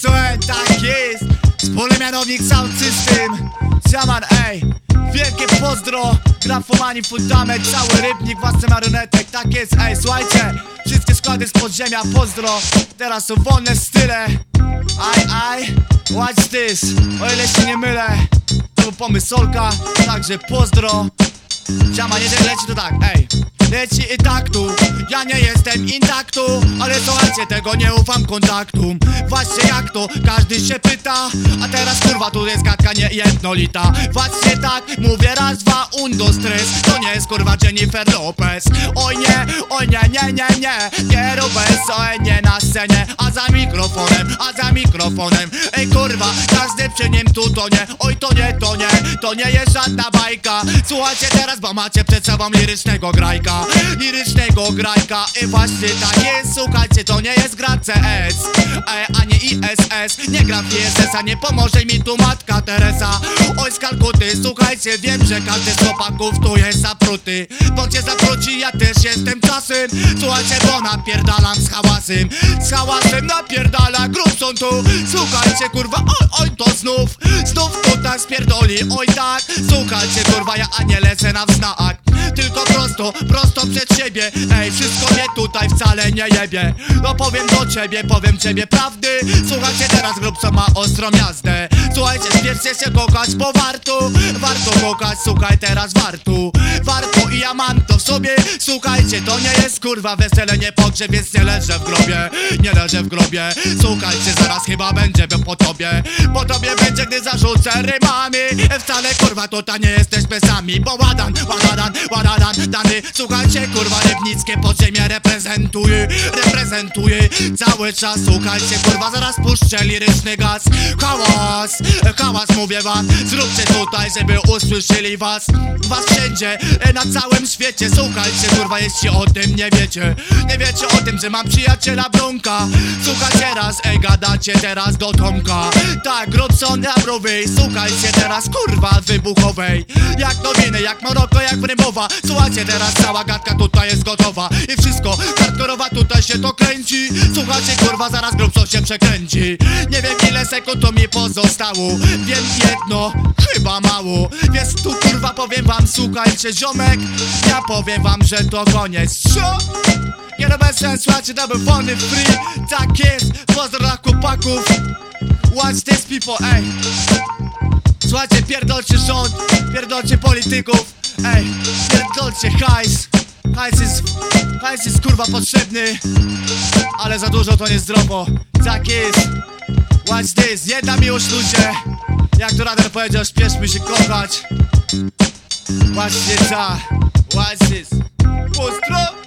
SON, tak jest. Wspólny mianownik Sound System. Siaman, ej. Wielkie pozdro. Grafomani, fundament, cały rybnik, własny marionetek Tak jest, ej, słuchajcie. Wszystkie składy z podziemia, pozdro. Teraz są wolne style. Aj, aj Watch this. O ile się nie mylę To był pomysł Także pozdro. Siama, jeżeli leci to tak, ej Leci i tak tu. Ja nie jestem intaktu Ale słuchajcie, tego nie ufam kontaktum Właśnie jak to, każdy się pyta A teraz kurwa tu jest gadka niejednolita. Właśnie tak, mówię raz, dwa, undo stres. To nie jest kurwa Jennifer Lopez. Oj nie, oj nie, nie, nie, nie. Nie bez, oj nie na scenie. A za mikrofonem, a za mikrofonem. Ej kurwa, każdy przy nim tu to nie Oj to nie, to nie, to nie jest żadna bajka. Słuchajcie teraz, bo macie przed sobą lirycznego grajka Lirycznego grajka. I właśnie tak jest, słuchajcie, to nie jest gra CS e, Ani ISS, nie gra w ISS, a. Nie pomoże mi tu matka Teresa. Oj z Kalkuty, słuchajcie, wiem, że każdy z chłopaków tu jest zapruty. Bo cię zapruci, ja też jestem czasem. Słuchajcie, bo napierdalam z hałasem. Z hałasem napierdala, grób są tu. Słuchajcie, kurwa, oj, oj, to znów. Znów tutaj spierdoli, oj tak. Słuchajcie, kurwa, ja a nie lecę na wznak tylko prosto, prosto przed siebie. Ej, wszystko mnie tutaj wcale nie jebie. No powiem do ciebie, powiem ciebie prawdy. Słuchajcie teraz grup co ma ostrą jazdę. Słuchajcie, spieszcie się kochać, bo warto Warto kochać, słuchaj teraz warto. Warto i ja mam to w sobie. Słuchajcie, to nie jest kurwa wesele, nie pogrzeb Więc nie leżę w grobie, nie leżę w grobie. Słuchajcie, zaraz chyba będzie po tobie. Po tobie będzie, gdy zarzucę rymami Wcale kurwa tutaj nie jesteś pesami Bo ładan, ładan, ładan, dany Słuchajcie, kurwa rybnickie podziemie reprezentuje Reprezentuje cały czas. Słuchajcie, kurwa zaraz puszczę liryczny gaz. Hałas, hałas mówię wam. Zróbcie tutaj, żeby usłyszeli was. Was wszędzie, e, na całym świecie. Słuchajcie, kurwa, jeśli o tym nie wiecie. Nie wiecie o tym, że mam przyjaciela Bronka Słuchajcie raz, ej, gadacie teraz do Tomka. Tak, Robson Abrowej Słuchajcie teraz, kurwa, wybuchowej. Jak nowiny, jak Maroko, Słuchajcie teraz, cała gadka tutaj jest gotowa. I wszystko, hardkorowa tutaj się to kręci. Słuchajcie, kurwa, zaraz Grubson się przekręci. Nie wiem ile sekund to mi pozostało. Wiem jedno, chyba mało. Więc tu kurwa powiem wam, słuchajcie ziomek. Ja powiem wam, że to koniec. Co? Nie no bez sensu, słuchajcie, to był wolny free. Tak jest, pozdro dla chłopaków. Watch this people, ej. Słuchajcie, pierdolcie rząd, pierdolcie polityków Ej, pierdolcie hajs. Hajs jest, hajs jest kurwa potrzebny. Ale za dużo to niezdrowo. Tak jest. Watch this, jedna miłość ludzie. Jak to Radar powiedział, śpieszmy się kochać. Właśnie tak. Watch this. Pozdro